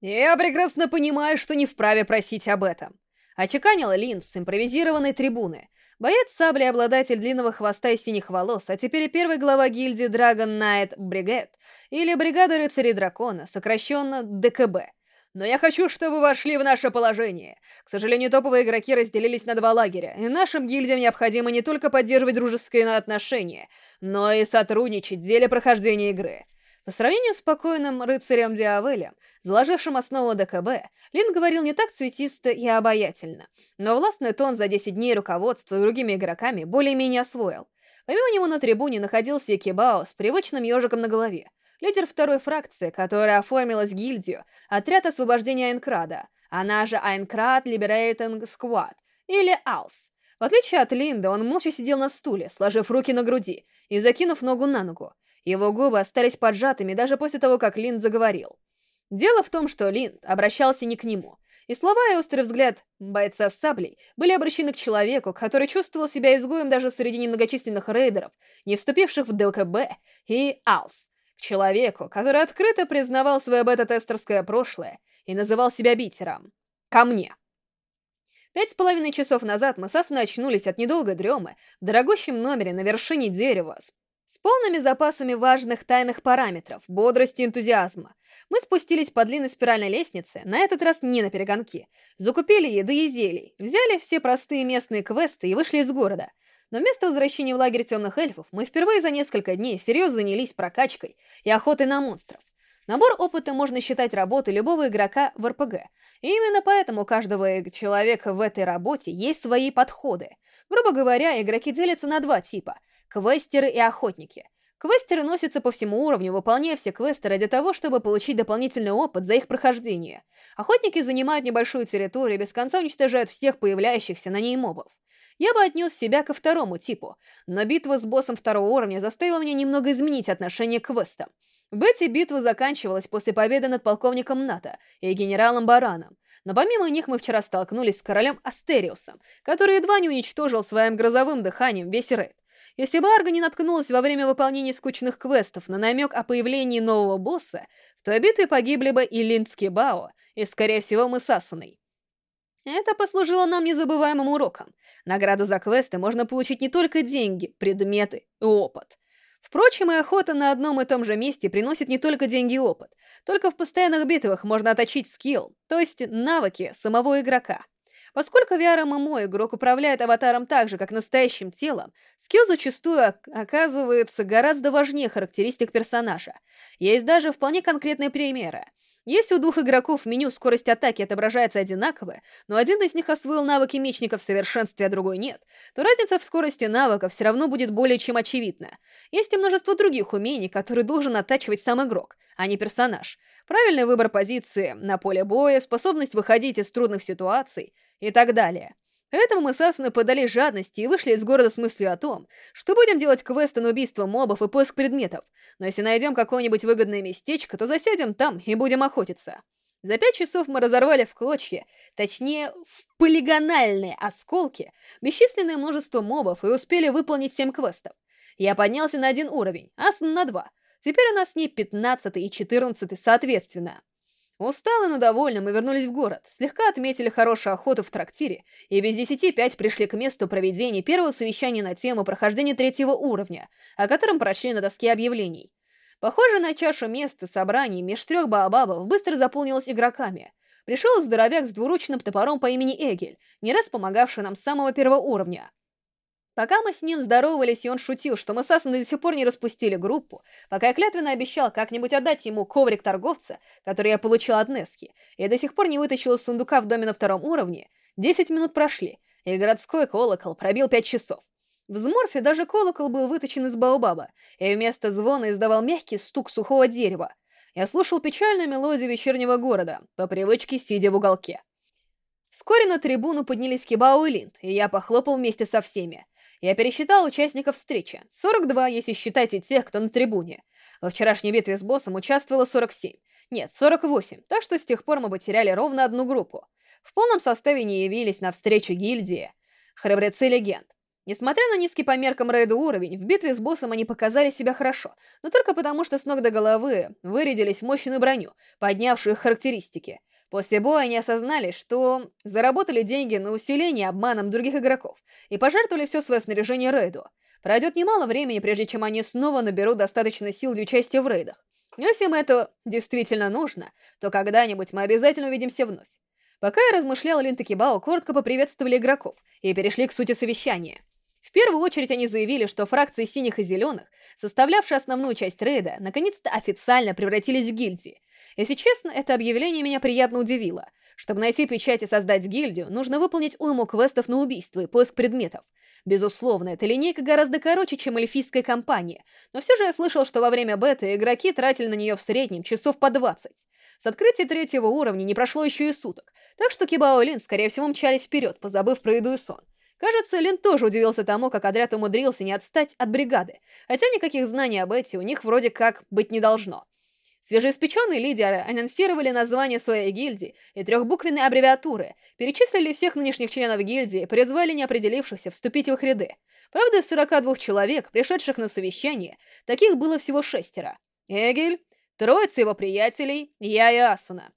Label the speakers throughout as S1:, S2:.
S1: Я прекрасно понимаю, что не вправе просить об этом. Очеканила Лин с импровизированной трибуны. Боец сабли обладатель длинного хвоста и синих волос, а теперь и первый глава гильдии Dragon Knight Brigade, или Бригада Рыцарей Дракона, сокращенно ДКБ. Но я хочу, чтобы вы вошли в наше положение. К сожалению, топовые игроки разделились на два лагеря, и нашим гильдиям необходимо не только поддерживать дружеские отношения, но и сотрудничать в деле прохождения игры. По сравнению с спокойным рыцарем Диавелем, заложившим основу ДКБ, Лин говорил не так цветисто и обаятельно, но властный тон за 10 дней руководства и другими игроками более-менее освоил. Помимо него на трибуне находился Кибао с привычным ежиком на голове, лидер второй фракции, которая оформилась гильдию, отряд освобождения Айнкрада, она же Айнкрад Liberating Squad, или АЛС. В отличие от Линда, он молча сидел на стуле, сложив руки на груди и закинув ногу на ногу. Его губы остались поджатыми даже после того, как Линд заговорил. Дело в том, что Линд обращался не к нему, и слова и острый взгляд бойца с саблей были обращены к человеку, который чувствовал себя изгоем даже среди немногочисленных рейдеров, не вступивших в ДКБ и АЛС, к человеку, который открыто признавал свое бета-тестерское прошлое и называл себя битером. Ко мне. Пять с половиной часов назад мы с Асуной очнулись от недолгой дремы в дорогущем номере на вершине дерева с с полными запасами важных тайных параметров, бодрости и энтузиазма. Мы спустились по длинной спиральной лестнице, на этот раз не на перегонки. Закупили еды и зелий, взяли все простые местные квесты и вышли из города. Но вместо возвращения в лагерь темных эльфов мы впервые за несколько дней всерьез занялись прокачкой и охотой на монстров. Набор опыта можно считать работой любого игрока в РПГ. И именно поэтому у каждого человека в этой работе есть свои подходы. Грубо говоря, игроки делятся на два типа — Квестеры и охотники. Квестеры носятся по всему уровню, выполняя все квесты ради того, чтобы получить дополнительный опыт за их прохождение. Охотники занимают небольшую территорию и без конца уничтожают всех появляющихся на ней мобов. Я бы отнес себя ко второму типу, но битва с боссом второго уровня заставила меня немного изменить отношение к квестам. В бете битва заканчивалась после победы над полковником НАТО и генералом Бараном, но помимо них мы вчера столкнулись с королем Астериусом, который едва не уничтожил своим грозовым дыханием весь рейд. Если бы Арга не наткнулась во время выполнения скучных квестов на намек о появлении нового босса, в той битве погибли бы и Линдский Бао, и, скорее всего, мы с Асуной. Это послужило нам незабываемым уроком. Награду за квесты можно получить не только деньги, предметы и опыт. Впрочем, и охота на одном и том же месте приносит не только деньги и опыт. Только в постоянных битвах можно отточить скилл, то есть навыки самого игрока. Поскольку VR-ММО игрок управляет аватаром так же, как настоящим телом, скилл зачастую оказывается гораздо важнее характеристик персонажа. Есть даже вполне конкретные примеры. Если у двух игроков в меню скорость атаки отображается одинаково, но один из них освоил навыки мечника в совершенстве, а другой нет, то разница в скорости навыков все равно будет более чем очевидна. Есть и множество других умений, которые должен оттачивать сам игрок, а не персонаж. Правильный выбор позиции на поле боя, способность выходить из трудных ситуаций — и так далее. Поэтому мы с Асуной подали жадности и вышли из города с мыслью о том, что будем делать квесты на убийство мобов и поиск предметов, но если найдем какое-нибудь выгодное местечко, то засядем там и будем охотиться. За пять часов мы разорвали в клочья, точнее, в полигональные осколки, бесчисленное множество мобов и успели выполнить семь квестов. Я поднялся на один уровень, Асуна на два. Теперь у нас с ней 15 и 14 соответственно. Усталые, но довольны, мы вернулись в город, слегка отметили хорошую охоту в трактире и без десяти пять пришли к месту проведения первого совещания на тему прохождения третьего уровня, о котором прочли на доске объявлений. Похоже на чашу места собраний меж трех баобабов быстро заполнилось игроками. Пришел здоровяк с двуручным топором по имени Эгель, не раз помогавший нам с самого первого уровня. Пока мы с ним здоровались, и он шутил, что мы с Асаной до сих пор не распустили группу, пока я клятвенно обещал как-нибудь отдать ему коврик торговца, который я получил от Нески, и до сих пор не вытащил из сундука в доме на втором уровне, 10 минут прошли, и городской колокол пробил 5 часов. В Зморфе даже колокол был выточен из Баобаба, и вместо звона издавал мягкий стук сухого дерева. Я слушал печальную мелодию вечернего города, по привычке сидя в уголке. Вскоре на трибуну поднялись Кибао и Линд, и я похлопал вместе со всеми. Я пересчитал участников встречи. 42, если считать и тех, кто на трибуне. Во вчерашней битве с боссом участвовало 47. Нет, 48, так что с тех пор мы потеряли ровно одну группу. В полном составе не явились на встречу гильдии храбрецы легенд. Несмотря на низкий по меркам рейда уровень, в битве с боссом они показали себя хорошо, но только потому, что с ног до головы вырядились в мощную броню, поднявшую их характеристики. После боя они осознали, что заработали деньги на усиление обманом других игроков и пожертвовали все свое снаряжение рейду. Пройдет немало времени, прежде чем они снова наберут достаточно сил для участия в рейдах. Но если им это действительно нужно, то когда-нибудь мы обязательно увидимся вновь. Пока я размышлял, Лин Такибао коротко поприветствовали игроков и перешли к сути совещания. В первую очередь они заявили, что фракции синих и зеленых, составлявшие основную часть рейда, наконец-то официально превратились в гильдии. Если честно, это объявление меня приятно удивило. Чтобы найти печать и создать гильдию, нужно выполнить уйму квестов на убийство и поиск предметов. Безусловно, эта линейка гораздо короче, чем эльфийская кампания, но все же я слышал, что во время бета игроки тратили на нее в среднем часов по 20. С открытия третьего уровня не прошло еще и суток, так что Кибао Лин, скорее всего, мчались вперед, позабыв про еду и сон. Кажется, Лин тоже удивился тому, как отряд умудрился не отстать от бригады, хотя никаких знаний об эти у них вроде как быть не должно. Свежеиспеченные лидеры анонсировали название своей гильдии и трехбуквенные аббревиатуры, перечислили всех нынешних членов гильдии и призвали неопределившихся вступить в их ряды. Правда, из 42 человек, пришедших на совещание, таких было всего шестеро. Эгель, троица его приятелей, я и Асуна.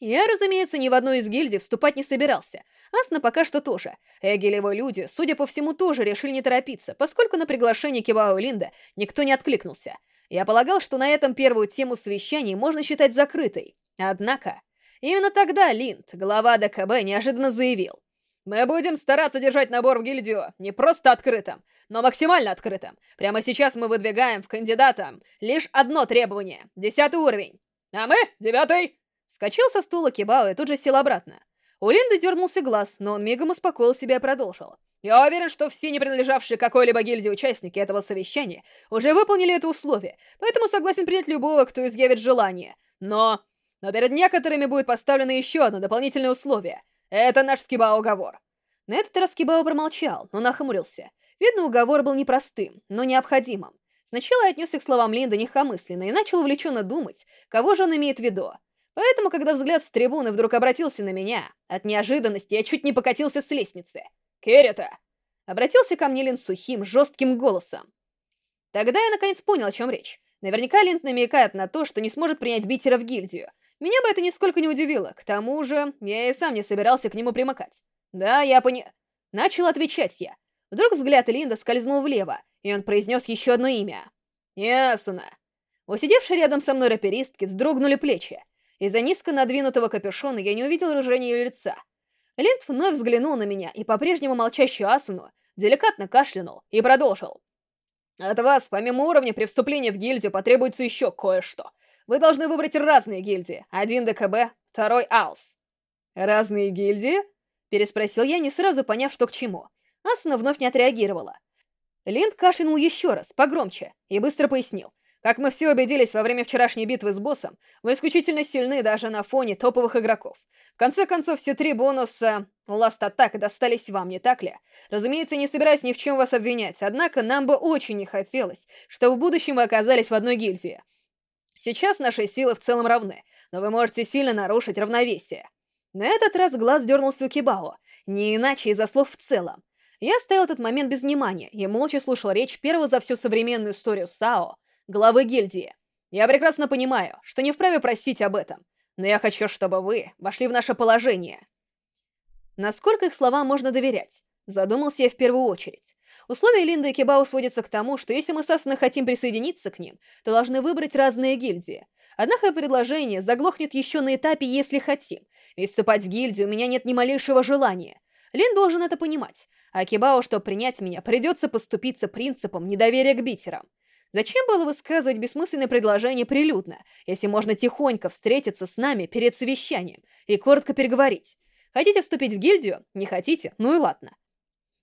S1: Я, разумеется, ни в одну из гильдий вступать не собирался. Асна пока что тоже. Его люди, судя по всему, тоже решили не торопиться, поскольку на приглашение Кивао Линда никто не откликнулся. Я полагал, что на этом первую тему совещаний можно считать закрытой. Однако, именно тогда Линд, глава ДКБ, неожиданно заявил. «Мы будем стараться держать набор в гильдию не просто открытым, но максимально открытым. Прямо сейчас мы выдвигаем в кандидата лишь одно требование — десятый уровень. А мы — девятый!» Вскочил со стула Кибао и тут же сел обратно. У Линды дернулся глаз, но он мигом успокоил себя и продолжил. «Я уверен, что все не принадлежавшие какой-либо гильдии участники этого совещания уже выполнили это условие, поэтому согласен принять любого, кто изъявит желание. Но... Но перед некоторыми будет поставлено еще одно дополнительное условие. Это наш Скибао-уговор». На этот раз Скибао промолчал, но нахмурился. Видно, уговор был непростым, но необходимым. Сначала я отнесся к словам Линды легкомысленно и начал увлеченно думать, кого же он имеет в виду. Поэтому, когда взгляд с трибуны вдруг обратился на меня, от неожиданности я чуть не покатился с лестницы. «Керрита!» Обратился ко мне Лин сухим, жестким голосом. Тогда я наконец понял, о чем речь. Наверняка Линд намекает на то, что не сможет принять Битера в гильдию. Меня бы это нисколько не удивило. К тому же, я и сам не собирался к нему примыкать. Да, я пони... Начал отвечать я. Вдруг взгляд Линда скользнул влево, и он произнес еще одно имя. Ясуна. У сидевшей рядом со мной раперистки вздрогнули плечи. Из-за низко надвинутого капюшона я не увидел выражения ее лица. Линд вновь взглянул на меня и по-прежнему молчащую Асуну деликатно кашлянул и продолжил. От вас, помимо уровня при вступлении в гильдию, потребуется еще кое-что. Вы должны выбрать разные гильдии. Один ДКБ, второй АЛС. «Разные гильдии?» — переспросил я, не сразу поняв, что к чему. Асуна вновь не отреагировала. Линд кашлянул еще раз, погромче, и быстро пояснил. Как мы все убедились во время вчерашней битвы с боссом, вы исключительно сильны даже на фоне топовых игроков. В конце концов, все три бонуса Last Attack достались вам, не так ли? Разумеется, не собираюсь ни в чем вас обвинять, однако нам бы очень не хотелось, чтобы в будущем вы оказались в одной гильдии. Сейчас наши силы в целом равны, но вы можете сильно нарушить равновесие. На этот раз глаз дернулся у Кибао, не иначе из-за слов в целом. Я стоял этот момент без внимания и молча слушал речь первого за всю современную историю САО, главы гильдии. Я прекрасно понимаю, что не вправе просить об этом, но я хочу, чтобы вы вошли в наше положение. Насколько их словам можно доверять? Задумался я в первую очередь. Условия Линды и Кибао сводятся к тому, что если мы, собственно, хотим присоединиться к ним, то должны выбрать разные гильдии. Однако предложение заглохнет еще на этапе «если хотим», ведь вступать в гильдию у меня нет ни малейшего желания. Лин должен это понимать, а Кибао, чтобы принять меня, придется поступиться принципом недоверия к битерам. Зачем было высказывать бессмысленное предложение прилюдно, если можно тихонько встретиться с нами перед совещанием и коротко переговорить? Хотите вступить в гильдию? Не хотите? Ну и ладно.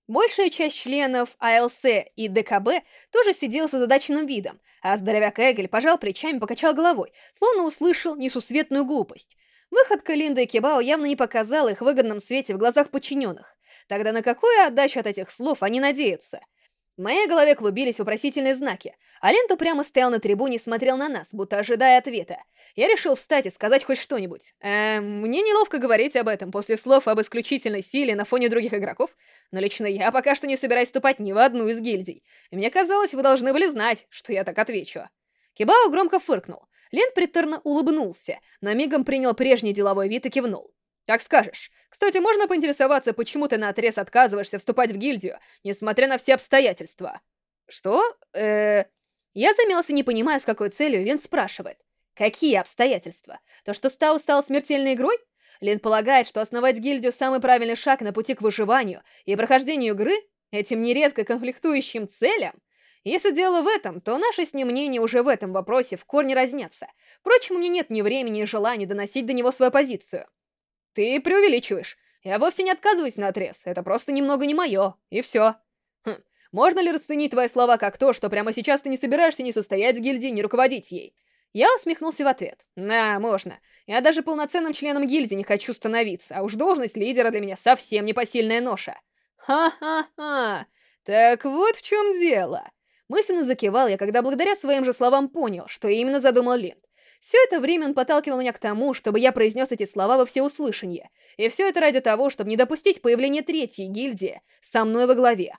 S1: Большая часть членов АЛС и ДКБ тоже сидела с озадаченным видом, а здоровяк Эгель пожал плечами, покачал головой, словно услышал несусветную глупость. Выходка Линды и Кибао явно не показала их выгодном свете в глазах подчиненных. Тогда на какую отдачу от этих слов они надеются? В моей голове клубились вопросительные знаки, а Лент упрямо стоял на трибуне и смотрел на нас, будто ожидая ответа. Я решил встать и сказать хоть что-нибудь. Эм, мне неловко говорить об этом после слов об исключительной силе на фоне других игроков, но лично я пока что не собираюсь вступать ни в одну из гильдий. И мне казалось, вы должны были знать, что я так отвечу. Кибао громко фыркнул. Лент приторно улыбнулся, но мигом принял прежний деловой вид и кивнул. «Как скажешь. Кстати, можно поинтересоваться, почему ты наотрез отказываешься вступать в гильдию, несмотря на все обстоятельства?» «Что? э Я замялся, не понимая, с какой целью Лин спрашивает. «Какие обстоятельства? То, что Стау стал смертельной игрой?» Лин полагает, что основать гильдию — самый правильный шаг на пути к выживанию и прохождению игры, этим нередко конфликтующим целям. Если дело в этом, то наши с ним мнения уже в этом вопросе в корне разнятся. Впрочем, у меня нет ни времени, ни желания доносить до него свою позицию. Ты преувеличиваешь. Я вовсе не отказываюсь на отрез. Это просто немного не мое. И все. Хм. Можно ли расценить твои слова как то, что прямо сейчас ты не собираешься ни состоять в гильдии, ни руководить ей? Я усмехнулся в ответ. Да, можно. Я даже полноценным членом гильдии не хочу становиться, а уж должность лидера для меня совсем непосильная ноша. Ха-ха-ха. Так вот в чем дело. Мысленно закивал я, когда благодаря своим же словам понял, что именно задумал Линд. Все это время он подталкивал меня к тому, чтобы я произнес эти слова во всеуслышание. И все это ради того, чтобы не допустить появления третьей гильдии со мной во главе.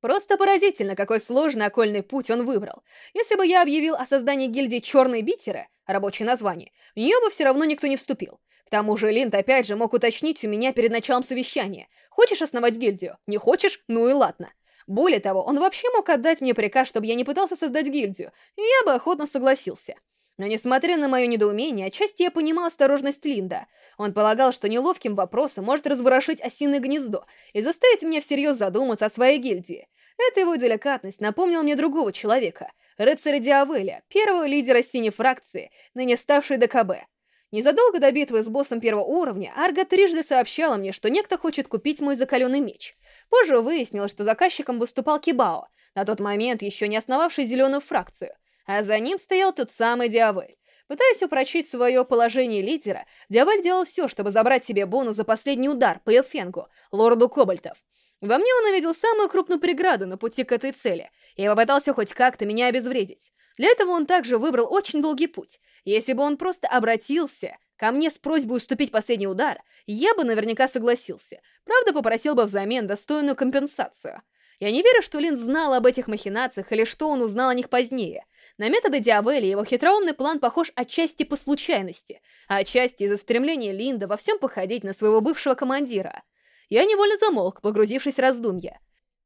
S1: Просто поразительно, какой сложный окольный путь он выбрал. Если бы я объявил о создании гильдии «Черные битеры», рабочее название, в нее бы все равно никто не вступил. К тому же Линд опять же мог уточнить у меня перед началом совещания. Хочешь основать гильдию? Не хочешь? Ну и ладно. Более того, он вообще мог отдать мне приказ, чтобы я не пытался создать гильдию, и я бы охотно согласился. Но несмотря на мое недоумение, отчасти я понимал осторожность Линда. Он полагал, что неловким вопросом может разворошить осиное гнездо и заставить меня всерьез задуматься о своей гильдии. Эта его деликатность напомнила мне другого человека, рыцаря Диавеля, первого лидера синей фракции, ныне ставшей ДКБ. Незадолго до битвы с боссом первого уровня, Арга трижды сообщала мне, что некто хочет купить мой закаленный меч. Позже выяснилось, что заказчиком выступал Кибао, на тот момент еще не основавший зеленую фракцию а за ним стоял тот самый Диавель. Пытаясь упрочить свое положение лидера, Диавель делал все, чтобы забрать себе бонус за последний удар по Элфенгу, лорду Кобальтов. Во мне он увидел самую крупную преграду на пути к этой цели, и попытался хоть как-то меня обезвредить. Для этого он также выбрал очень долгий путь. Если бы он просто обратился ко мне с просьбой уступить последний удар, я бы наверняка согласился. Правда, попросил бы взамен достойную компенсацию. Я не верю, что Лин знал об этих махинациях или что он узнал о них позднее. На методы Диавели его хитроумный план похож отчасти по случайности, а отчасти из-за стремления Линда во всем походить на своего бывшего командира. Я невольно замолк, погрузившись в раздумья.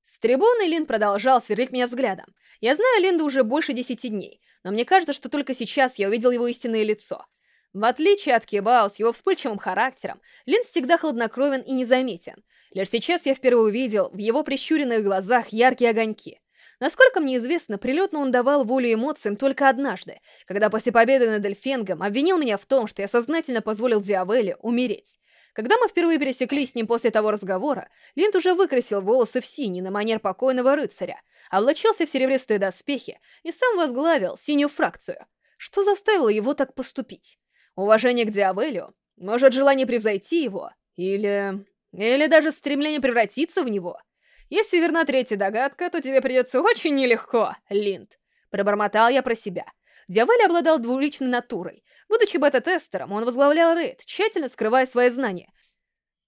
S1: С трибуны Линд продолжал сверлить меня взглядом. Я знаю Линда уже больше десяти дней, но мне кажется, что только сейчас я увидел его истинное лицо. В отличие от Кебао с его вспыльчивым характером, Линд всегда хладнокровен и незаметен. Лишь сейчас я впервые увидел в его прищуренных глазах яркие огоньки. Насколько мне известно, прилетно он давал волю эмоциям только однажды, когда после победы над Эльфенгом обвинил меня в том, что я сознательно позволил Диавеле умереть. Когда мы впервые пересеклись с ним после того разговора, Линд уже выкрасил волосы в синий на манер покойного рыцаря, облачился в серебристые доспехи и сам возглавил синюю фракцию. Что заставило его так поступить? Уважение к Диавелю? Может, желание превзойти его? Или... Или даже стремление превратиться в него? Если верна третья догадка, то тебе придется очень нелегко, Линд. Пробормотал я про себя. Дьяволь обладал двуличной натурой. Будучи бета-тестером, он возглавлял рейд, тщательно скрывая свои знания.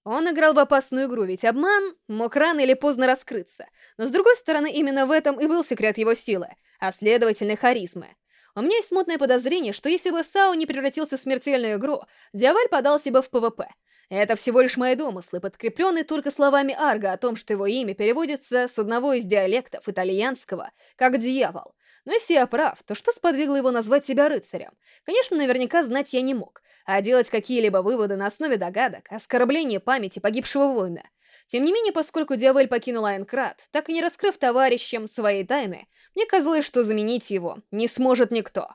S1: Он играл в опасную игру, ведь обман мог рано или поздно раскрыться. Но с другой стороны, именно в этом и был секрет его силы, а следовательно харизмы. У меня есть смутное подозрение, что если бы SAO не превратился в смертельную игру, Дьяволь подался бы в PvP. Это всего лишь мои домыслы, подкрепленные только словами Арго о том, что его имя переводится с одного из диалектов итальянского как «дьявол». Но если я прав, то что сподвигло его назвать себя рыцарем? Конечно, наверняка знать я не мог, а делать какие-либо выводы на основе догадок, оскорбления памяти погибшего воина. Тем не менее, поскольку Диавель покинул Айнкрат, так и не раскрыв товарищам своей тайны, мне казалось, что заменить его не сможет никто.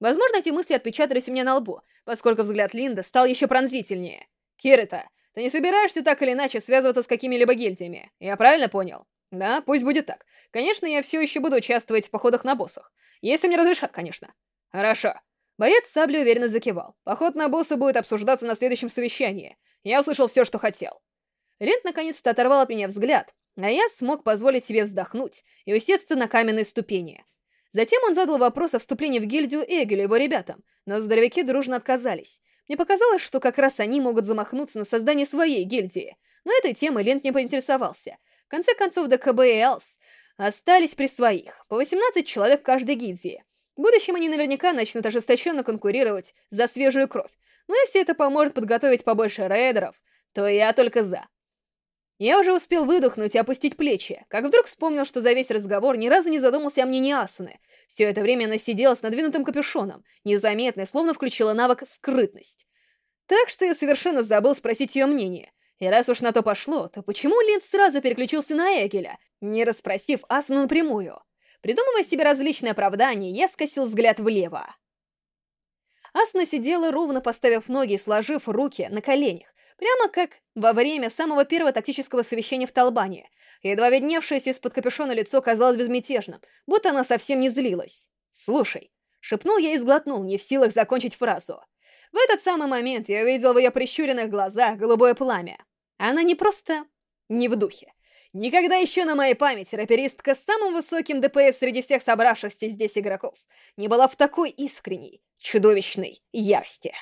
S1: Возможно, эти мысли отпечатались у меня на лбу, поскольку взгляд Линда стал еще пронзительнее. Кирита, ты не собираешься так или иначе связываться с какими-либо гильдиями, я правильно понял? Да, пусть будет так. Конечно, я все еще буду участвовать в походах на боссах. Если мне разрешат, конечно. Хорошо. Боец сабли уверенно закивал. Поход на босса будет обсуждаться на следующем совещании. Я услышал все, что хотел. Рент наконец-то оторвал от меня взгляд а я смог позволить себе вздохнуть и усесться на каменной ступени. Затем он задал вопрос о вступлении в гильдию Эгелю и его ребятам, но здоровяки дружно отказались. Мне показалось, что как раз они могут замахнуться на создание своей гильдии, но этой темой Лент не поинтересовался. В конце концов, ДКБ и Элс остались при своих, по 18 человек каждой гильдии. В будущем они наверняка начнут ожесточенно конкурировать за свежую кровь, но если это поможет подготовить побольше рейдеров, то я только за. Я уже успел выдохнуть и опустить плечи, как вдруг вспомнил, что за весь разговор ни разу не задумался о мнении Асуны. Все это время она сидела с надвинутым капюшоном, незаметно, словно включила навык «скрытность». Так что я совершенно забыл спросить ее мнение. И раз уж на то пошло, то почему Линд сразу переключился на Эгеля, не расспросив Асуну напрямую? Придумывая себе различные оправдания, я скосил взгляд влево. Асуна сидела ровно поставив ноги и сложив руки на коленях, прямо как во время самого первого тактического совещания в Талбане. Едва видневшееся из-под капюшона лицо казалось безмятежным, будто она совсем не злилась. «Слушай», — шепнул я и сглотнул, не в силах закончить фразу. В этот самый момент я увидел в ее прищуренных глазах голубое пламя. Она не просто не в духе. Никогда еще на моей памяти раперистка с самым высоким ДПС среди всех собравшихся здесь игроков не была в такой искренней, чудовищной ярости.